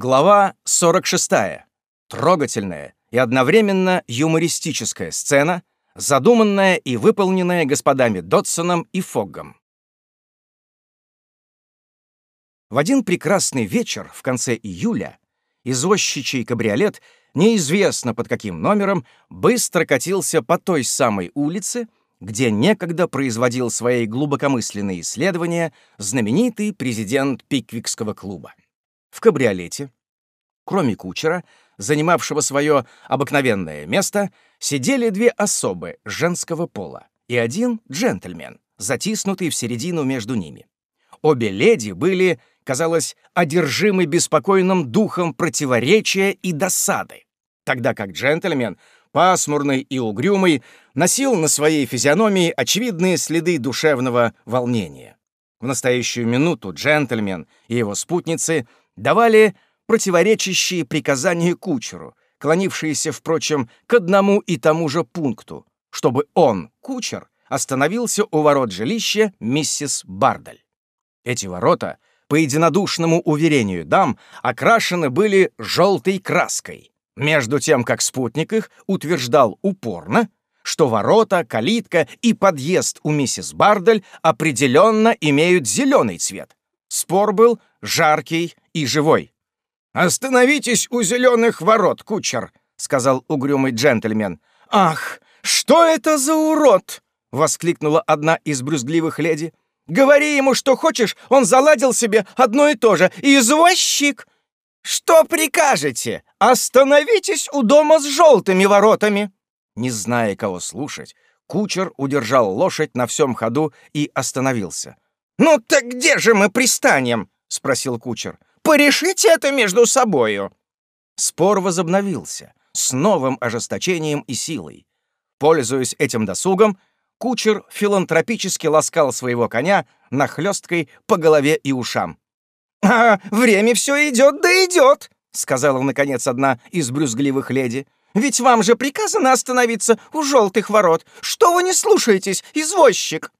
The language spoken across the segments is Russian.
Глава 46. Трогательная и одновременно юмористическая сцена, задуманная и выполненная господами Дотсоном и Фоггом. В один прекрасный вечер в конце июля извозчичий кабриолет, неизвестно под каким номером, быстро катился по той самой улице, где некогда производил свои глубокомысленные исследования знаменитый президент Пиквикского клуба. В кабриолете, кроме кучера, занимавшего свое обыкновенное место, сидели две особы женского пола и один джентльмен, затиснутый в середину между ними. Обе леди были, казалось, одержимы беспокойным духом противоречия и досады, тогда как джентльмен, пасмурный и угрюмый, носил на своей физиономии очевидные следы душевного волнения. В настоящую минуту джентльмен и его спутницы давали противоречащие приказания кучеру, клонившиеся, впрочем, к одному и тому же пункту, чтобы он, кучер, остановился у ворот жилища миссис Бардаль. Эти ворота, по единодушному уверению дам, окрашены были желтой краской, между тем как спутник их утверждал упорно, что ворота, калитка и подъезд у миссис Бардаль определенно имеют зеленый цвет. Спор был жаркий и живой. «Остановитесь у зеленых ворот, кучер!» — сказал угрюмый джентльмен. «Ах, что это за урод!» — воскликнула одна из брюзгливых леди. «Говори ему, что хочешь, он заладил себе одно и то же. Извозчик!» «Что прикажете? Остановитесь у дома с желтыми воротами!» Не зная, кого слушать, кучер удержал лошадь на всем ходу и остановился. «Ну так где же мы пристанем?» — спросил кучер. «Порешите это между собою!» Спор возобновился с новым ожесточением и силой. Пользуясь этим досугом, кучер филантропически ласкал своего коня нахлесткой по голове и ушам. «А время все идет да идет!» — сказала, наконец, одна из брюзгливых леди. «Ведь вам же приказано остановиться у желтых ворот. Что вы не слушаетесь, извозчик?»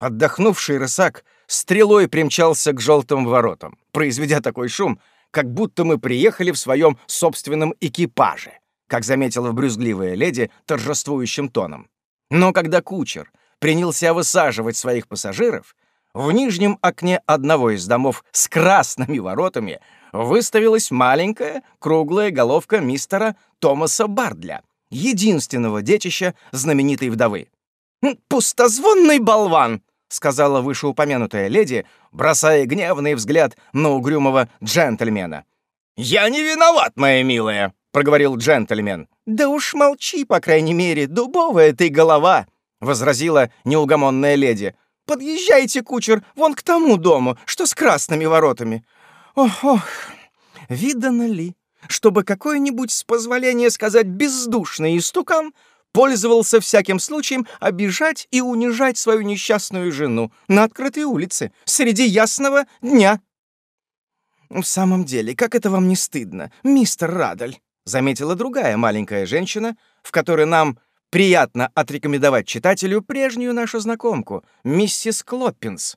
Отдохнувший рысак стрелой примчался к желтым воротам, произведя такой шум, как будто мы приехали в своем собственном экипаже, как заметила брюзгливая леди торжествующим тоном. Но когда кучер принялся высаживать своих пассажиров, в нижнем окне одного из домов с красными воротами выставилась маленькая круглая головка мистера Томаса Бардля, единственного детища знаменитой вдовы. «Пустозвонный болван!» — сказала вышеупомянутая леди, бросая гневный взгляд на угрюмого джентльмена. «Я не виноват, моя милая!» — проговорил джентльмен. «Да уж молчи, по крайней мере, дубовая ты голова!» — возразила неугомонная леди. «Подъезжайте, кучер, вон к тому дому, что с красными воротами. Ох, ох, видано ли, чтобы какой-нибудь, с позволения сказать, бездушный истукан пользовался всяким случаем обижать и унижать свою несчастную жену на открытой улице среди ясного дня. «В самом деле, как это вам не стыдно, мистер Радаль?» — заметила другая маленькая женщина, в которой нам приятно отрекомендовать читателю прежнюю нашу знакомку, миссис Клоппинс.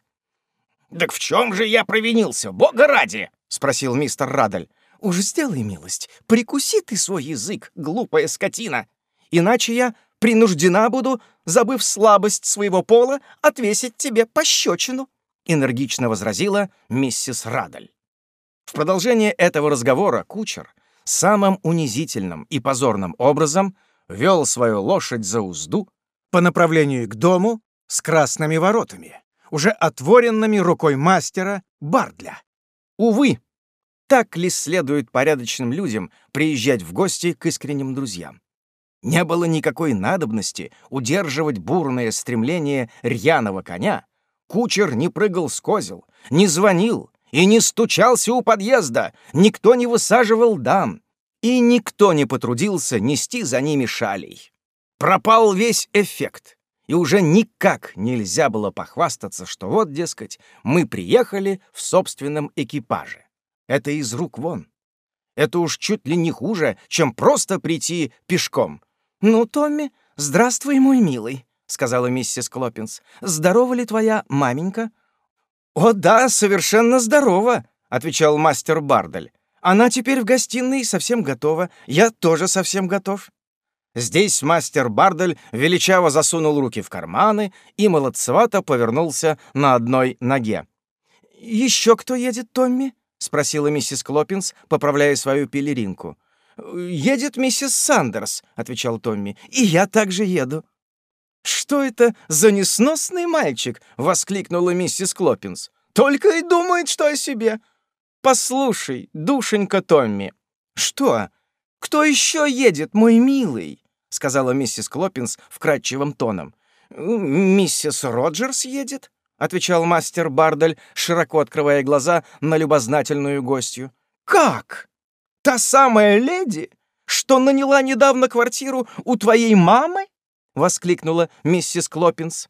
«Так в чем же я провинился, бога ради?» — спросил мистер Радаль. «Уж сделай милость, прикуси ты свой язык, глупая скотина!» Иначе я принуждена буду, забыв слабость своего пола, отвесить тебе пощечину», — энергично возразила миссис Радаль. В продолжение этого разговора кучер самым унизительным и позорным образом вел свою лошадь за узду по направлению к дому с красными воротами, уже отворенными рукой мастера Бардля. Увы, так ли следует порядочным людям приезжать в гости к искренним друзьям? Не было никакой надобности удерживать бурное стремление рьяного коня. Кучер не прыгал с козел, не звонил и не стучался у подъезда, никто не высаживал дам, и никто не потрудился нести за ними шалей. Пропал весь эффект, и уже никак нельзя было похвастаться, что вот, дескать, мы приехали в собственном экипаже. Это из рук вон. Это уж чуть ли не хуже, чем просто прийти пешком — «Ну, Томми, здравствуй, мой милый», — сказала миссис Клоппинс. «Здорова ли твоя маменька?» «О, да, совершенно здорова», — отвечал мастер Бардель. Она теперь в гостиной совсем готова. Я тоже совсем готов». Здесь мастер Бардель величаво засунул руки в карманы и молодцевато повернулся на одной ноге. «Еще кто едет, Томми?» — спросила миссис Клоппинс, поправляя свою пелеринку. «Едет миссис Сандерс», — отвечал Томми, — «и я также еду». «Что это за несносный мальчик?» — воскликнула миссис Клоппинс. «Только и думает, что о себе. Послушай, душенька Томми». «Что? Кто еще едет, мой милый?» — сказала миссис Клоппинс вкрадчивым тоном. «Миссис Роджерс едет?» — отвечал мастер Бардель, широко открывая глаза на любознательную гостью. «Как? Та самая леди, что наняла недавно квартиру у твоей мамы?» — воскликнула миссис Клоппинс.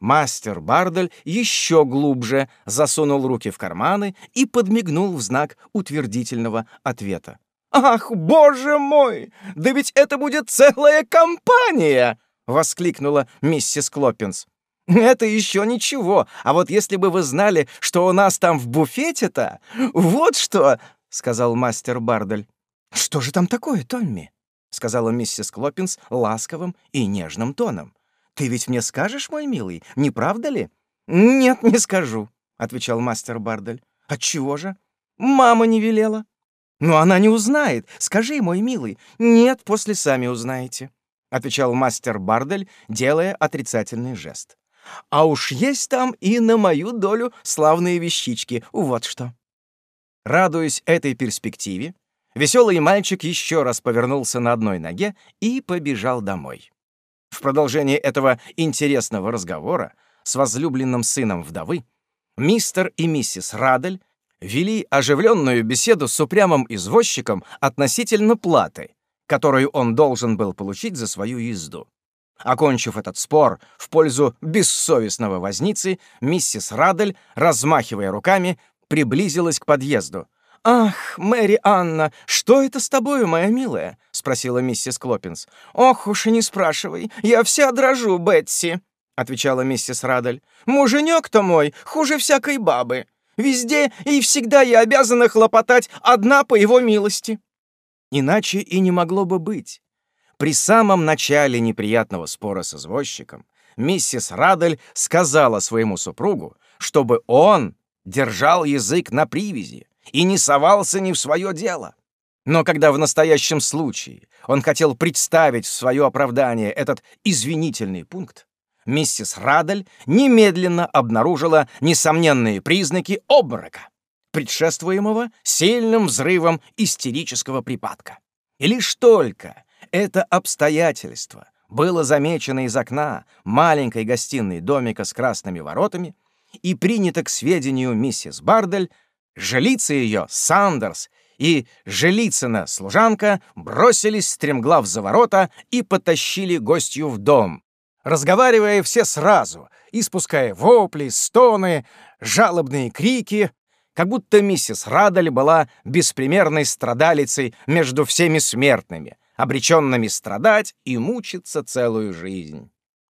Мастер Бардель еще глубже засунул руки в карманы и подмигнул в знак утвердительного ответа. «Ах, боже мой! Да ведь это будет целая компания!» — воскликнула миссис Клоппинс. «Это еще ничего, а вот если бы вы знали, что у нас там в буфете-то, вот что!» — сказал мастер Бардель. «Что же там такое, Томми?» — сказала миссис Клоппинс ласковым и нежным тоном. «Ты ведь мне скажешь, мой милый, не правда ли?» «Нет, не скажу», — отвечал мастер Бардель. «Отчего же?» «Мама не велела». «Но она не узнает. Скажи, мой милый». «Нет, после сами узнаете», — отвечал мастер Бардель, делая отрицательный жест. «А уж есть там и на мою долю славные вещички. Вот что». Радуясь этой перспективе, Веселый мальчик еще раз повернулся на одной ноге и побежал домой. В продолжении этого интересного разговора с возлюбленным сыном вдовы мистер и миссис Радель вели оживленную беседу с упрямым извозчиком относительно платы, которую он должен был получить за свою езду. Окончив этот спор в пользу бессовестного возницы, миссис Радель, размахивая руками, приблизилась к подъезду, «Ах, Мэри Анна, что это с тобою, моя милая?» — спросила миссис Клоппинс. «Ох уж и не спрашивай, я вся дрожу, Бетси», — отвечала миссис Радель. «Муженек-то мой хуже всякой бабы. Везде и всегда я обязана хлопотать одна по его милости». Иначе и не могло бы быть. При самом начале неприятного спора с извозчиком миссис Радель сказала своему супругу, чтобы он держал язык на привязи, и не совался ни в свое дело. Но когда в настоящем случае он хотел представить в свое оправдание этот извинительный пункт, миссис Радель немедленно обнаружила несомненные признаки обморока, предшествуемого сильным взрывом истерического припадка. И лишь только это обстоятельство было замечено из окна маленькой гостиной домика с красными воротами и принято к сведению миссис Бардель, Жилица ее, Сандерс, и Желицына, служанка, бросились стремглав за ворота и потащили гостью в дом, разговаривая все сразу, испуская вопли, стоны, жалобные крики, как будто миссис Радаль была беспримерной страдалицей между всеми смертными, обреченными страдать и мучиться целую жизнь.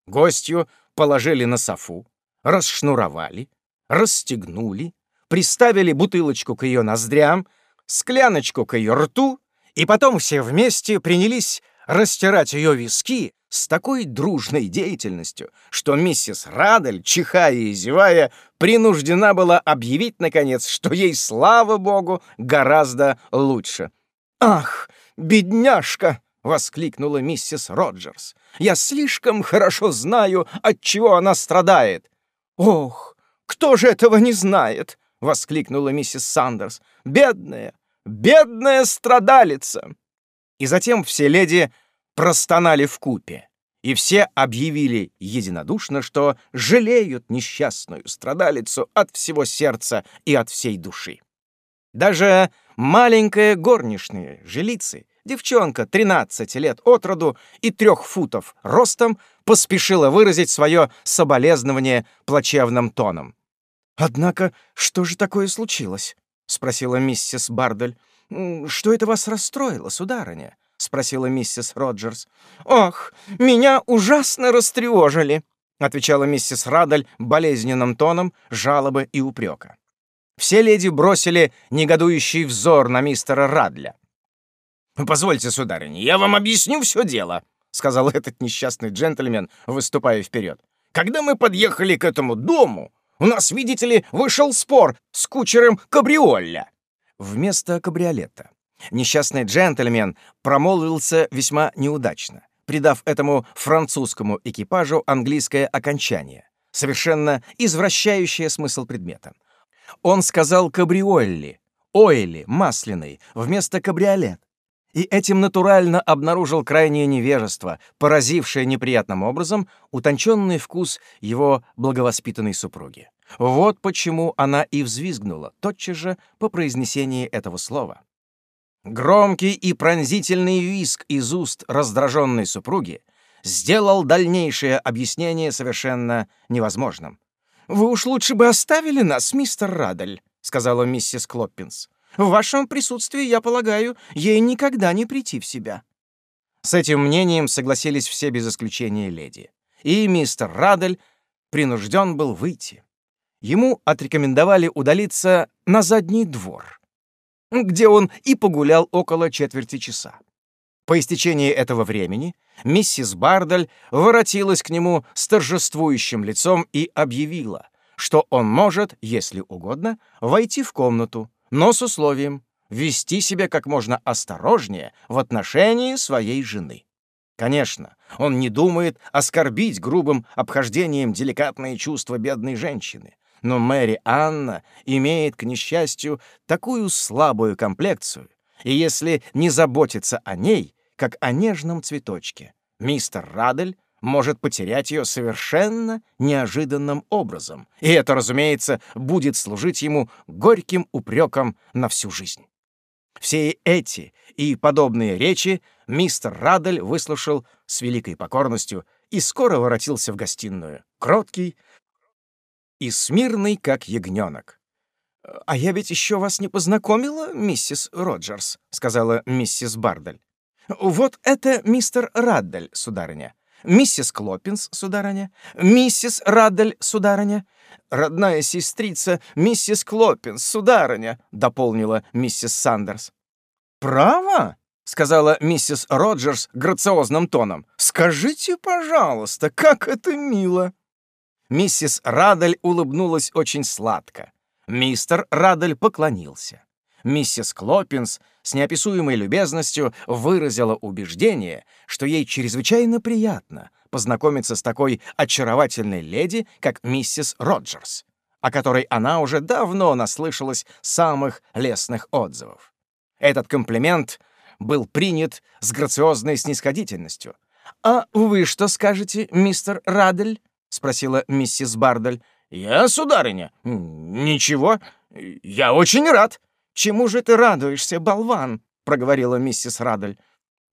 Гостью положили на софу, расшнуровали, расстегнули, приставили бутылочку к ее ноздрям, скляночку к ее рту, и потом все вместе принялись растирать ее виски с такой дружной деятельностью, что миссис Радель, чихая и зевая, принуждена была объявить, наконец, что ей, слава богу, гораздо лучше. «Ах, бедняжка!» — воскликнула миссис Роджерс. «Я слишком хорошо знаю, от чего она страдает». «Ох, кто же этого не знает?» — воскликнула миссис Сандерс. «Бедная, бедная страдалица!» И затем все леди простонали в купе, и все объявили единодушно, что жалеют несчастную страдалицу от всего сердца и от всей души. Даже маленькая горничная, жилицы, девчонка 13 лет от роду и трех футов ростом, поспешила выразить свое соболезнование плачевным тоном. «Однако, что же такое случилось?» — спросила миссис Бардель. «Что это вас расстроило, сударыня?» — спросила миссис Роджерс. «Ох, меня ужасно растревожили!» — отвечала миссис Радель болезненным тоном жалобы и упрека. Все леди бросили негодующий взор на мистера Радля. «Позвольте, сударыня, я вам объясню все дело», — сказал этот несчастный джентльмен, выступая вперед. «Когда мы подъехали к этому дому, у нас, видите ли, вышел спор с кучером кабриолля». Вместо кабриолета несчастный джентльмен промолвился весьма неудачно, придав этому французскому экипажу английское окончание, совершенно извращающее смысл предмета. Он сказал кабриолли, ойли, масляный, вместо кабриолет, и этим натурально обнаружил крайнее невежество, поразившее неприятным образом утонченный вкус его благовоспитанной супруги. Вот почему она и взвизгнула тотчас же по произнесении этого слова. Громкий и пронзительный виск из уст раздраженной супруги сделал дальнейшее объяснение совершенно невозможным. «Вы уж лучше бы оставили нас, мистер Радаль», — сказала миссис Клоппинс. В вашем присутствии, я полагаю, ей никогда не прийти в себя». С этим мнением согласились все без исключения леди. И мистер Радель принужден был выйти. Ему отрекомендовали удалиться на задний двор, где он и погулял около четверти часа. По истечении этого времени миссис Бардаль воротилась к нему с торжествующим лицом и объявила, что он может, если угодно, войти в комнату, но с условием вести себя как можно осторожнее в отношении своей жены. Конечно, он не думает оскорбить грубым обхождением деликатные чувства бедной женщины, но Мэри Анна имеет, к несчастью, такую слабую комплекцию, и если не заботиться о ней, как о нежном цветочке, мистер Радель может потерять ее совершенно неожиданным образом. И это, разумеется, будет служить ему горьким упреком на всю жизнь. Все эти и подобные речи мистер Радель выслушал с великой покорностью и скоро воротился в гостиную, кроткий и смирный, как ягненок. «А я ведь еще вас не познакомила, миссис Роджерс», — сказала миссис Бардель. «Вот это мистер Раддель, сударыня. Миссис Клоппинс, сударыня, миссис Раддель, сударыня, родная сестрица миссис Клоппинс, сударыня, дополнила миссис Сандерс. Право? сказала миссис Роджерс грациозным тоном. Скажите, пожалуйста, как это мило. Миссис Раддель улыбнулась очень сладко. Мистер Раддель поклонился. Миссис Клоппинс с неописуемой любезностью выразила убеждение, что ей чрезвычайно приятно познакомиться с такой очаровательной леди, как миссис Роджерс, о которой она уже давно наслышалась самых лестных отзывов. Этот комплимент был принят с грациозной снисходительностью. «А вы что скажете, мистер Радель?» — спросила миссис Бардель. «Я, сударыня? Ничего. Я очень рад», «Чему же ты радуешься, болван?» — проговорила миссис Радель.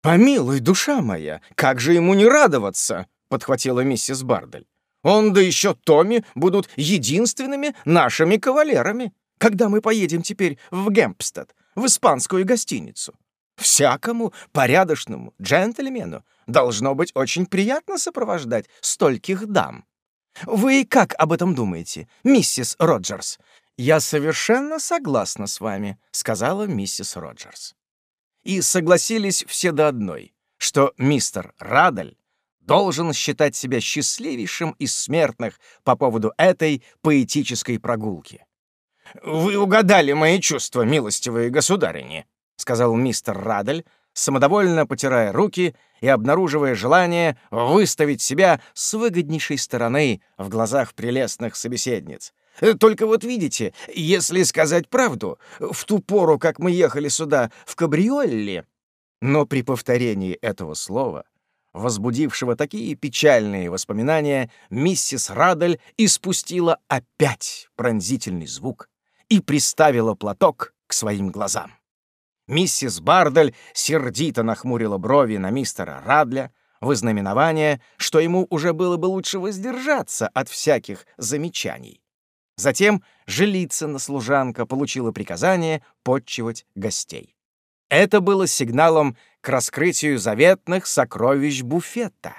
«Помилуй, душа моя, как же ему не радоваться?» — подхватила миссис Бардель. «Он да еще Томми будут единственными нашими кавалерами, когда мы поедем теперь в Гемпстед, в испанскую гостиницу. Всякому порядочному джентльмену должно быть очень приятно сопровождать стольких дам. Вы как об этом думаете, миссис Роджерс? «Я совершенно согласна с вами», — сказала миссис Роджерс. И согласились все до одной, что мистер Радаль должен считать себя счастливейшим из смертных по поводу этой поэтической прогулки. «Вы угадали мои чувства, милостивые государыни», — сказал мистер Радаль, самодовольно потирая руки и обнаруживая желание выставить себя с выгоднейшей стороны в глазах прелестных собеседниц. Э, только вот видите, если сказать правду, в ту пору, как мы ехали сюда в кабриолле, но при повторении этого слова, возбудившего такие печальные воспоминания, миссис Радель испустила опять пронзительный звук и приставила платок к своим глазам. Миссис Бардель сердито нахмурила брови на мистера Радля, в знаменование, что ему уже было бы лучше воздержаться от всяких замечаний. Затем Желицына служанка получила приказание подчивать гостей. Это было сигналом к раскрытию заветных сокровищ буфета,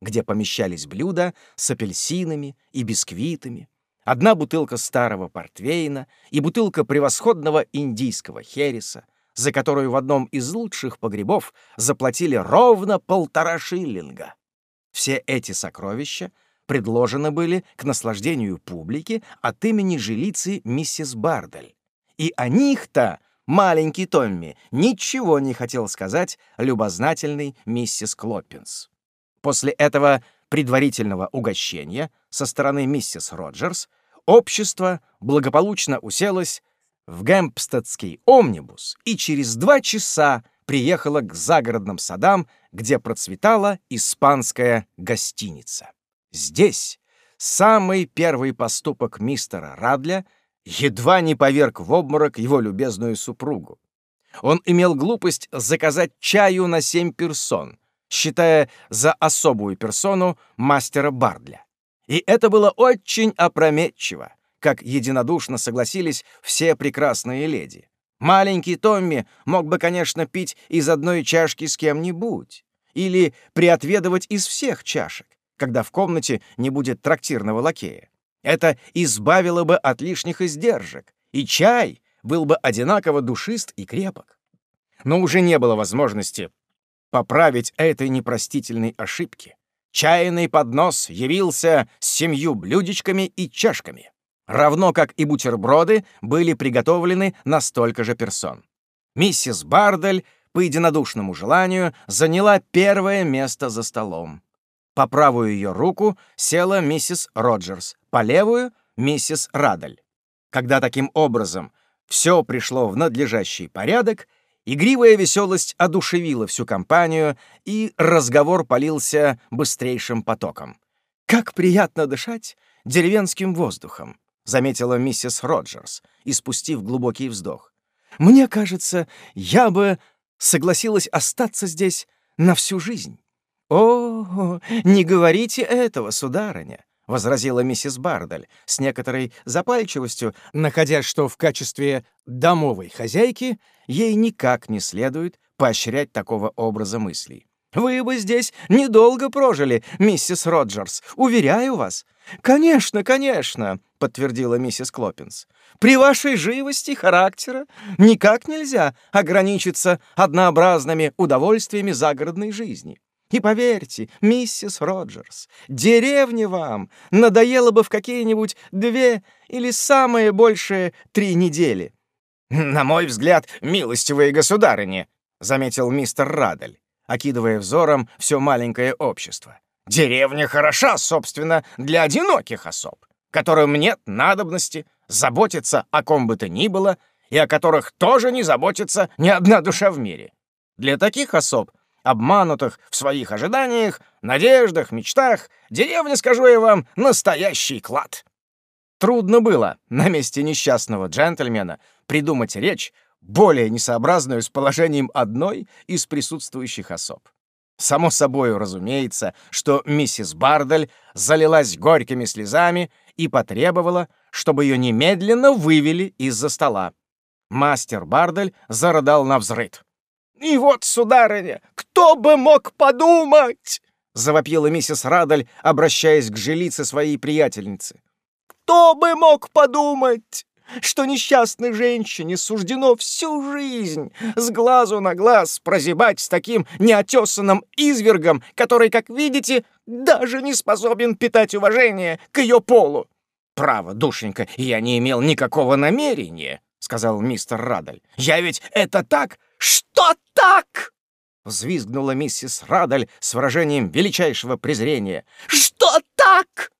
где помещались блюда с апельсинами и бисквитами, одна бутылка старого портвейна и бутылка превосходного индийского хереса, за которую в одном из лучших погребов заплатили ровно полтора шиллинга. Все эти сокровища предложены были к наслаждению публики от имени жилицы миссис Бардель. И о них-то маленький Томми ничего не хотел сказать любознательный миссис Клоппинс. После этого предварительного угощения со стороны миссис Роджерс общество благополучно уселось в Гэмпстедский омнибус и через два часа приехало к загородным садам, где процветала испанская гостиница. Здесь самый первый поступок мистера Радля едва не поверг в обморок его любезную супругу. Он имел глупость заказать чаю на семь персон, считая за особую персону мастера Бардля. И это было очень опрометчиво, как единодушно согласились все прекрасные леди. Маленький Томми мог бы, конечно, пить из одной чашки с кем-нибудь или приотведывать из всех чашек, когда в комнате не будет трактирного лакея. Это избавило бы от лишних издержек, и чай был бы одинаково душист и крепок. Но уже не было возможности поправить этой непростительной ошибки. Чайный поднос явился с семью блюдечками и чашками, равно как и бутерброды были приготовлены на столько же персон. Миссис Бардель по единодушному желанию заняла первое место за столом. По правую ее руку села миссис Роджерс, по левую — миссис Радль. Когда таким образом все пришло в надлежащий порядок, Игривая веселость одушевила всю компанию, и разговор полился быстрейшим потоком. «Как приятно дышать деревенским воздухом», — заметила миссис Роджерс, испустив глубокий вздох. «Мне кажется, я бы согласилась остаться здесь на всю жизнь». «О, не говорите этого, сударыня», — возразила миссис Бардаль с некоторой запальчивостью, находя, что в качестве домовой хозяйки ей никак не следует поощрять такого образа мыслей. «Вы бы здесь недолго прожили, миссис Роджерс, уверяю вас». «Конечно, конечно», — подтвердила миссис Клоппинс. «При вашей живости характера никак нельзя ограничиться однообразными удовольствиями загородной жизни. И поверьте, миссис Роджерс, деревня вам надоело бы в какие-нибудь две или самое большее три недели. «На мой взгляд, милостивые государыни», — заметил мистер Радль, окидывая взором все маленькое общество. «Деревня хороша, собственно, для одиноких особ, которым нет надобности заботиться о ком бы то ни было и о которых тоже не заботится ни одна душа в мире. Для таких особ — обманутых в своих ожиданиях, надеждах, мечтах, деревня, скажу я вам, настоящий клад. Трудно было на месте несчастного джентльмена придумать речь, более несообразную с положением одной из присутствующих особ. Само собой разумеется, что миссис Бардаль залилась горькими слезами и потребовала, чтобы ее немедленно вывели из-за стола. Мастер Бардаль зарыдал на взрыд. «И вот, сударыня, кто бы мог подумать!» — завопила миссис Радаль, обращаясь к жилице своей приятельницы. «Кто бы мог подумать, что несчастной женщине суждено всю жизнь с глазу на глаз прозябать с таким неотесанным извергом, который, как видите, даже не способен питать уважение к ее полу?» «Право, душенька, я не имел никакого намерения», — сказал мистер Радаль. «Я ведь это так «Что так?» — взвизгнула миссис Радаль с выражением величайшего презрения. «Что так?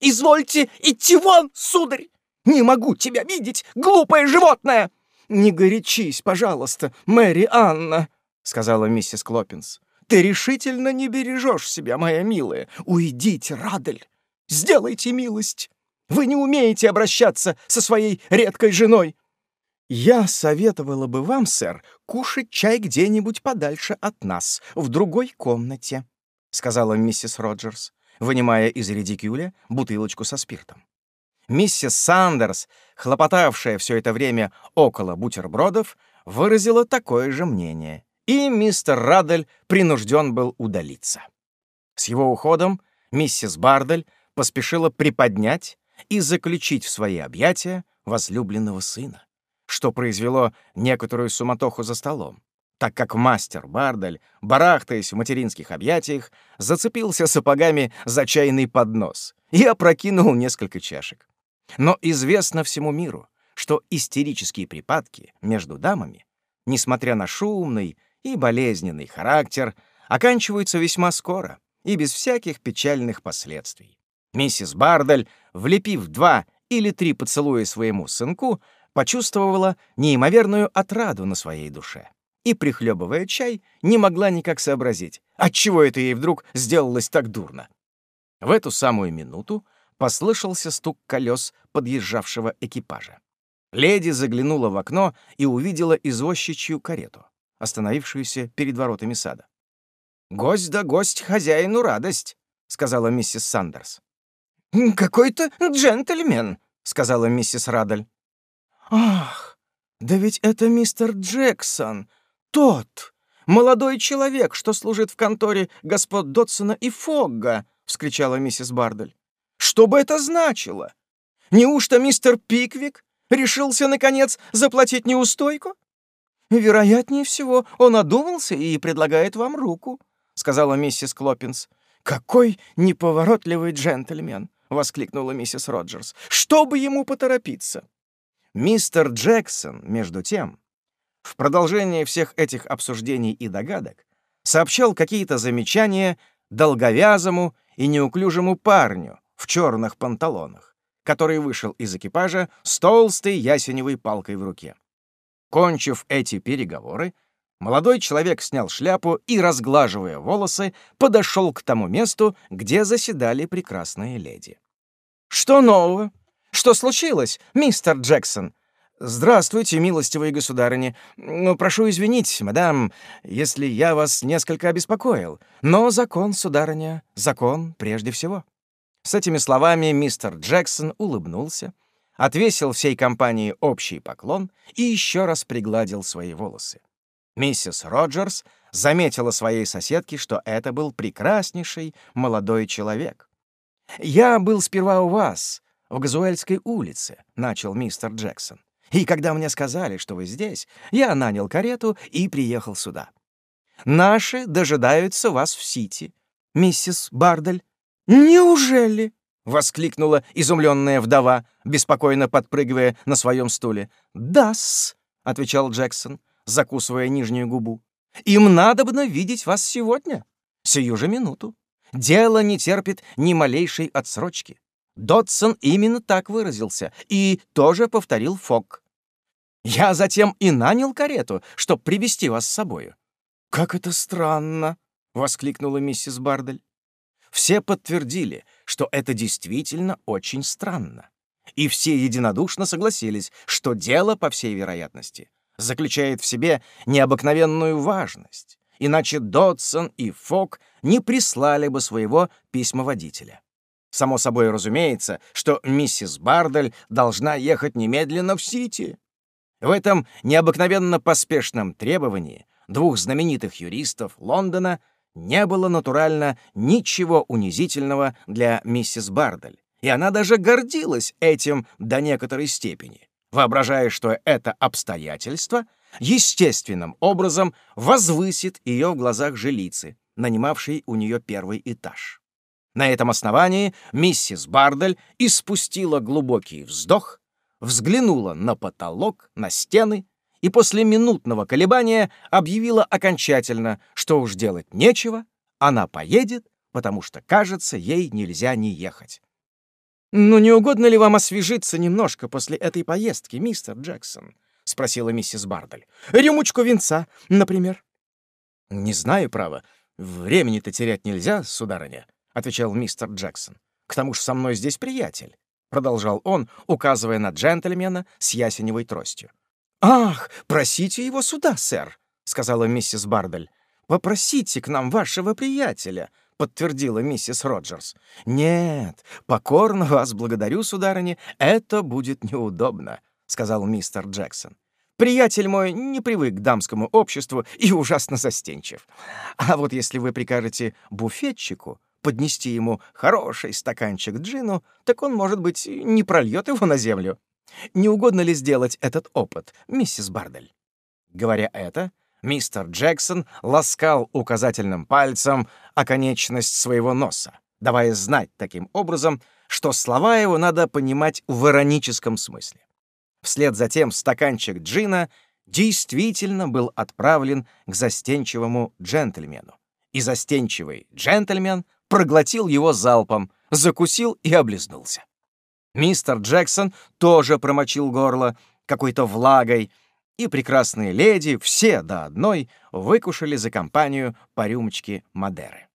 Извольте идти вон, сударь! Не могу тебя видеть, глупое животное!» «Не горячись, пожалуйста, Мэри Анна», — сказала миссис Клоппинс. «Ты решительно не бережешь себя, моя милая. Уйдите, Радель. Сделайте милость. Вы не умеете обращаться со своей редкой женой. «Я советовала бы вам, сэр, кушать чай где-нибудь подальше от нас, в другой комнате», — сказала миссис Роджерс, вынимая из редикюля бутылочку со спиртом. Миссис Сандерс, хлопотавшая все это время около бутербродов, выразила такое же мнение, и мистер Раддель принужден был удалиться. С его уходом миссис Бардель поспешила приподнять и заключить в свои объятия возлюбленного сына, что произвело некоторую суматоху за столом, так как мастер Бардаль, барахтаясь в материнских объятиях, зацепился сапогами за чайный поднос и опрокинул несколько чашек. Но известно всему миру, что истерические припадки между дамами, несмотря на шумный и болезненный характер, оканчиваются весьма скоро и без всяких печальных последствий. Миссис Бардаль, влепив два или три поцелуя своему сынку, почувствовала неимоверную отраду на своей душе и, прихлебывая чай, не могла никак сообразить, отчего это ей вдруг сделалось так дурно. В эту самую минуту послышался стук колес подъезжавшего экипажа. Леди заглянула в окно и увидела извозчичью карету, остановившуюся перед воротами сада. «Гость да гость, хозяину радость», — сказала миссис Сандерс. «Какой-то джентльмен», — сказала миссис Радаль. «Ах, да ведь это мистер Джексон, тот, молодой человек, что служит в конторе господ Дотсона и Фогга», — вскричала миссис Бардаль. «Что бы это значило? Неужто мистер Пиквик решился, наконец, заплатить неустойку? Вероятнее всего, он одумался и предлагает вам руку», — сказала миссис Клоппинс. «Какой неповоротливый джентльмен!» — воскликнула миссис Роджерс. «Чтобы ему поторопиться!» Мистер Джексон, между тем, в продолжение всех этих обсуждений и догадок, сообщал какие-то замечания долговязому и неуклюжему парню в черных панталонах, который вышел из экипажа с толстой ясеневой палкой в руке. Кончив эти переговоры, молодой человек снял шляпу и, разглаживая волосы, подошел к тому месту, где заседали прекрасные леди. «Что нового? Что случилось, мистер Джексон?» «Здравствуйте, милостивые государыни. Ну, прошу извинить, мадам, если я вас несколько обеспокоил. Но закон, сударыня, закон прежде всего». С этими словами мистер Джексон улыбнулся, отвесил всей компании общий поклон и еще раз пригладил свои волосы. Миссис Роджерс заметила своей соседке, что это был прекраснейший молодой человек. «Я был сперва у вас, в Газуэльской улице», — начал мистер Джексон. И когда мне сказали, что вы здесь, я нанял карету и приехал сюда. Наши дожидаются вас в Сити. Миссис Бардаль. Неужели? воскликнула изумленная вдова, беспокойно подпрыгивая на своем стуле. «Да-с», — отвечал Джексон, закусывая нижнюю губу. «Им надобно видеть вас сегодня, сию же минуту. Дело не терпит ни малейшей отсрочки. Дотсон именно так выразился и тоже повторил Фок. Я затем и нанял карету, чтобы привести вас с собою. «Как это странно!» — воскликнула миссис Бардель. Все подтвердили, что это действительно очень странно. И все единодушно согласились, что дело, по всей вероятности, заключает в себе необыкновенную важность, иначе Додсон и Фок не прислали бы своего письмоводителя. Само собой разумеется, что миссис Бардаль должна ехать немедленно в Сити. В этом необыкновенно поспешном требовании двух знаменитых юристов Лондона не было натурально ничего унизительного для миссис Бардаль, и она даже гордилась этим до некоторой степени, воображая, что это обстоятельство естественным образом возвысит ее в глазах жилицы, нанимавшей у нее первый этаж. На этом основании миссис Бардель испустила глубокий вздох, взглянула на потолок, на стены и после минутного колебания объявила окончательно, что уж делать нечего, она поедет, потому что, кажется, ей нельзя не ехать. «Ну, не угодно ли вам освежиться немножко после этой поездки, мистер Джексон?» — спросила миссис Бардель. «Рюмочку винца, например». «Не знаю, право. Времени-то терять нельзя, сударыня», — отвечал мистер Джексон. «К тому же со мной здесь приятель», — продолжал он, указывая на джентльмена с ясеневой тростью. «Ах, просите его сюда, сэр», — сказала миссис Бардель. «Попросите к нам вашего приятеля», — подтвердила миссис Роджерс. «Нет, покорно вас благодарю, сударыня, это будет неудобно», — сказал мистер Джексон. Приятель мой не привык к дамскому обществу и ужасно застенчив. А вот если вы прикажете буфетчику поднести ему хороший стаканчик джину, так он, может быть, не прольет его на землю. Не угодно ли сделать этот опыт, миссис Бардель?» Говоря это, мистер Джексон ласкал указательным пальцем оконечность своего носа, давая знать таким образом, что слова его надо понимать в ироническом смысле. Вслед за тем стаканчик джина действительно был отправлен к застенчивому джентльмену. И застенчивый джентльмен проглотил его залпом, закусил и облизнулся. Мистер Джексон тоже промочил горло какой-то влагой, и прекрасные леди, все до одной, выкушали за компанию по рюмочке Мадеры.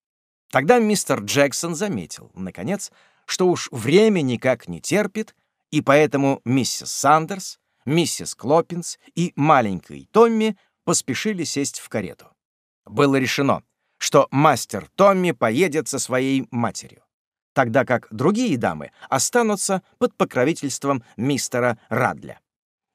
Тогда мистер Джексон заметил, наконец, что уж время никак не терпит, и поэтому миссис Сандерс, миссис Клоппинс и маленький Томми поспешили сесть в карету. Было решено, что мастер Томми поедет со своей матерью, тогда как другие дамы останутся под покровительством мистера Радля.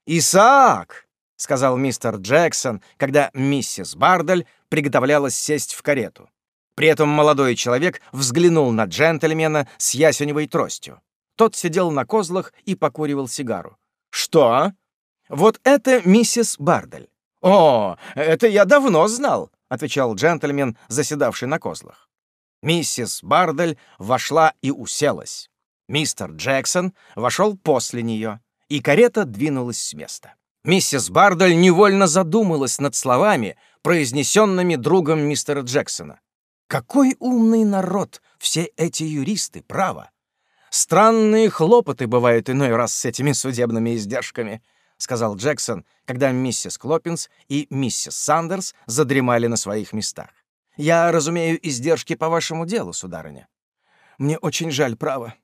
«Исаак!» — сказал мистер Джексон, когда миссис Бардаль приготовлялась сесть в карету. При этом молодой человек взглянул на джентльмена с ясеневой тростью. Тот сидел на козлах и покуривал сигару. «Что? Вот это миссис Бардаль. О, это я давно знал отвечал джентльмен, заседавший на козлах. Миссис Бардаль вошла и уселась. Мистер Джексон вошел после нее, и карета двинулась с места. Миссис Бардаль невольно задумалась над словами, произнесенными другом мистера Джексона. Какой умный народ все эти юристы, право! Странные хлопоты бывают иной раз с этими судебными издержками —— сказал Джексон, когда миссис Клоппинс и миссис Сандерс задремали на своих местах. «Я разумею издержки по вашему делу, сударыня. Мне очень жаль, право,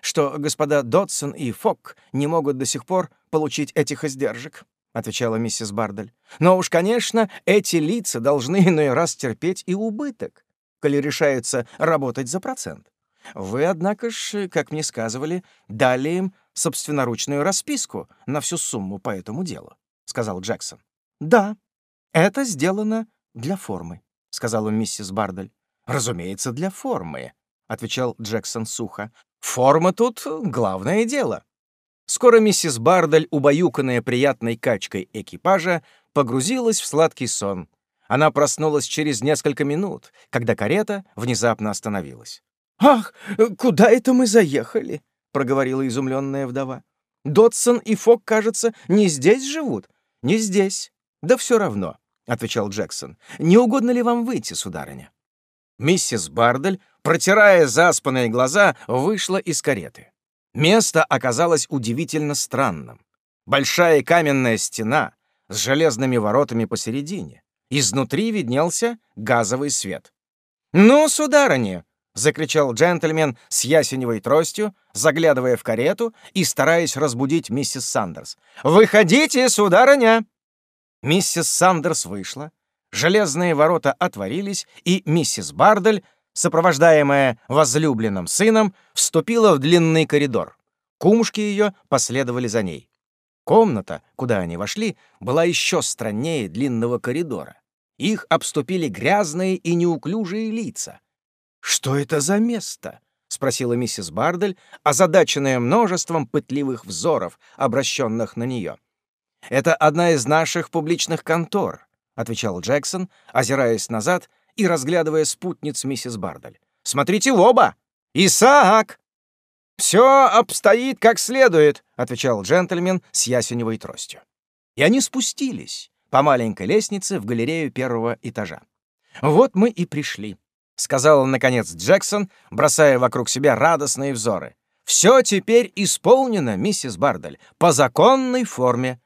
что господа Додсон и Фок не могут до сих пор получить этих издержек», — отвечала миссис Бардаль. «Но уж, конечно, эти лица должны иной раз терпеть и убыток, коли решаются работать за процент. Вы, однако ж, как мне сказывали, дали им собственноручную расписку на всю сумму по этому делу», — сказал Джексон. «Да, это сделано для формы», — сказала миссис Бардаль. «Разумеется, для формы», — отвечал Джексон сухо. «Форма тут главное дело». Скоро миссис Бардаль, убаюканная приятной качкой экипажа, погрузилась в сладкий сон. Она проснулась через несколько минут, когда карета внезапно остановилась. «Ах, куда это мы заехали?» Проговорила изумленная вдова. «Дотсон и Фок, кажется, не здесь живут?» «Не здесь. Да все равно», — отвечал Джексон. «Не угодно ли вам выйти, сударыня?» Миссис Бардель, протирая заспанные глаза, вышла из кареты. Место оказалось удивительно странным. Большая каменная стена с железными воротами посередине. Изнутри виднелся газовый свет. «Ну, сударыня!» — закричал джентльмен с ясеневой тростью, заглядывая в карету и стараясь разбудить миссис Сандерс. «Выходите, сударыня!» Миссис Сандерс вышла, железные ворота отворились, и миссис Бардель, сопровождаемая возлюбленным сыном, вступила в длинный коридор. Кумушки ее последовали за ней. Комната, куда они вошли, была еще страннее длинного коридора. Их обступили грязные и неуклюжие лица — «Что это за место?» — спросила миссис Бардель, озадаченная множеством пытливых взоров, обращенных на нее. «Это одна из наших публичных контор», — отвечал Джексон, озираясь назад и разглядывая спутниц миссис Бардель. «Смотрите в оба! Исаак!» «Все обстоит как следует», — отвечал джентльмен с ясеневой тростью. И они спустились по маленькой лестнице в галерею первого этажа. «Вот мы и пришли», — сказал наконец Джексон, бросая вокруг себя радостные взоры. «Все теперь исполнено, миссис Бардаль, по законной форме».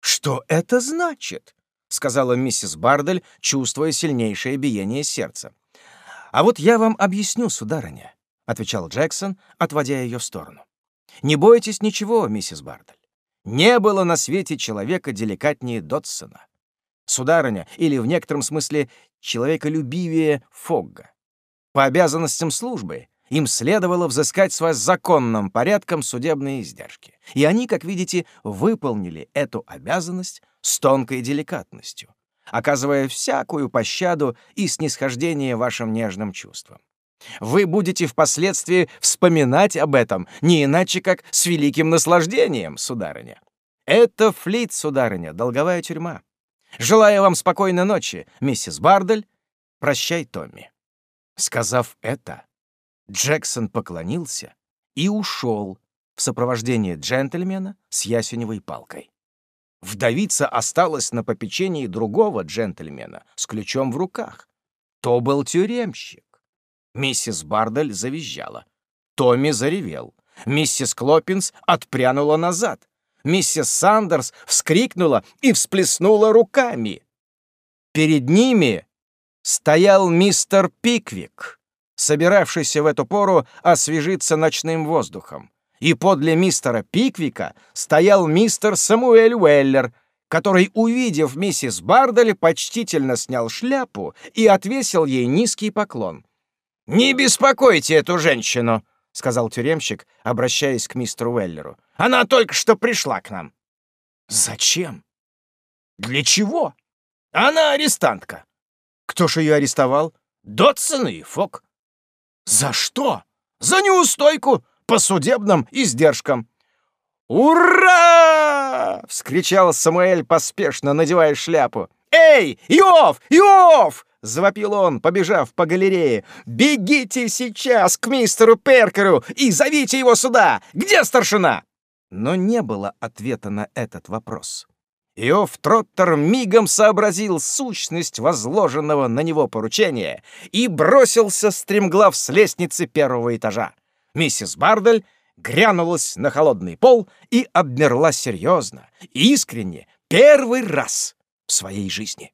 «Что это значит?» — сказала миссис Бардаль, чувствуя сильнейшее биение сердца. «А вот я вам объясню, сударыня», — отвечал Джексон, отводя ее в сторону. «Не бойтесь ничего, миссис Бардаль. Не было на свете человека деликатнее Дотсона сударыня, или в некотором смысле человеколюбивее Фогга. По обязанностям службы им следовало взыскать с вас законным порядком судебные издержки. И они, как видите, выполнили эту обязанность с тонкой деликатностью, оказывая всякую пощаду и снисхождение вашим нежным чувствам. Вы будете впоследствии вспоминать об этом, не иначе как с великим наслаждением, сударыня. Это флит, сударыня, долговая тюрьма. Желаю вам спокойной ночи, миссис Бардель. Прощай, Томми». Сказав это, Джексон поклонился и ушел в сопровождении джентльмена с ясеневой палкой. Вдовица осталась на попечении другого джентльмена с ключом в руках. То был тюремщик. Миссис Бардель завизжала. Томми заревел. Миссис Клоппинс отпрянула назад. Миссис Сандерс вскрикнула и всплеснула руками. Перед ними стоял мистер Пиквик, собиравшийся в эту пору освежиться ночным воздухом. И подле мистера Пиквика стоял мистер Самуэль Уэллер, который, увидев миссис Бардаль, почтительно снял шляпу и отвесил ей низкий поклон. «Не беспокойте эту женщину!» — сказал тюремщик, обращаясь к мистеру Уэллеру. «Она только что пришла к нам». «Зачем? Для чего? Она арестантка». «Кто ж ее арестовал?» «Дотсон и Фок». «За что?» «За неустойку по судебным издержкам». «Ура!» — вскричал Самуэль, поспешно надевая шляпу. «Эй, Иов! Иов!» — завопил он, побежав по галерее. «Бегите сейчас к мистеру Перкеру и зовите его сюда! Где старшина?» Но не было ответа на этот вопрос. Иов Троттер мигом сообразил сущность возложенного на него поручения и бросился стремглав с лестницы первого этажа. Миссис Бардель грянулась на холодный пол и обмерла серьезно, искренне, первый раз в своей жизни.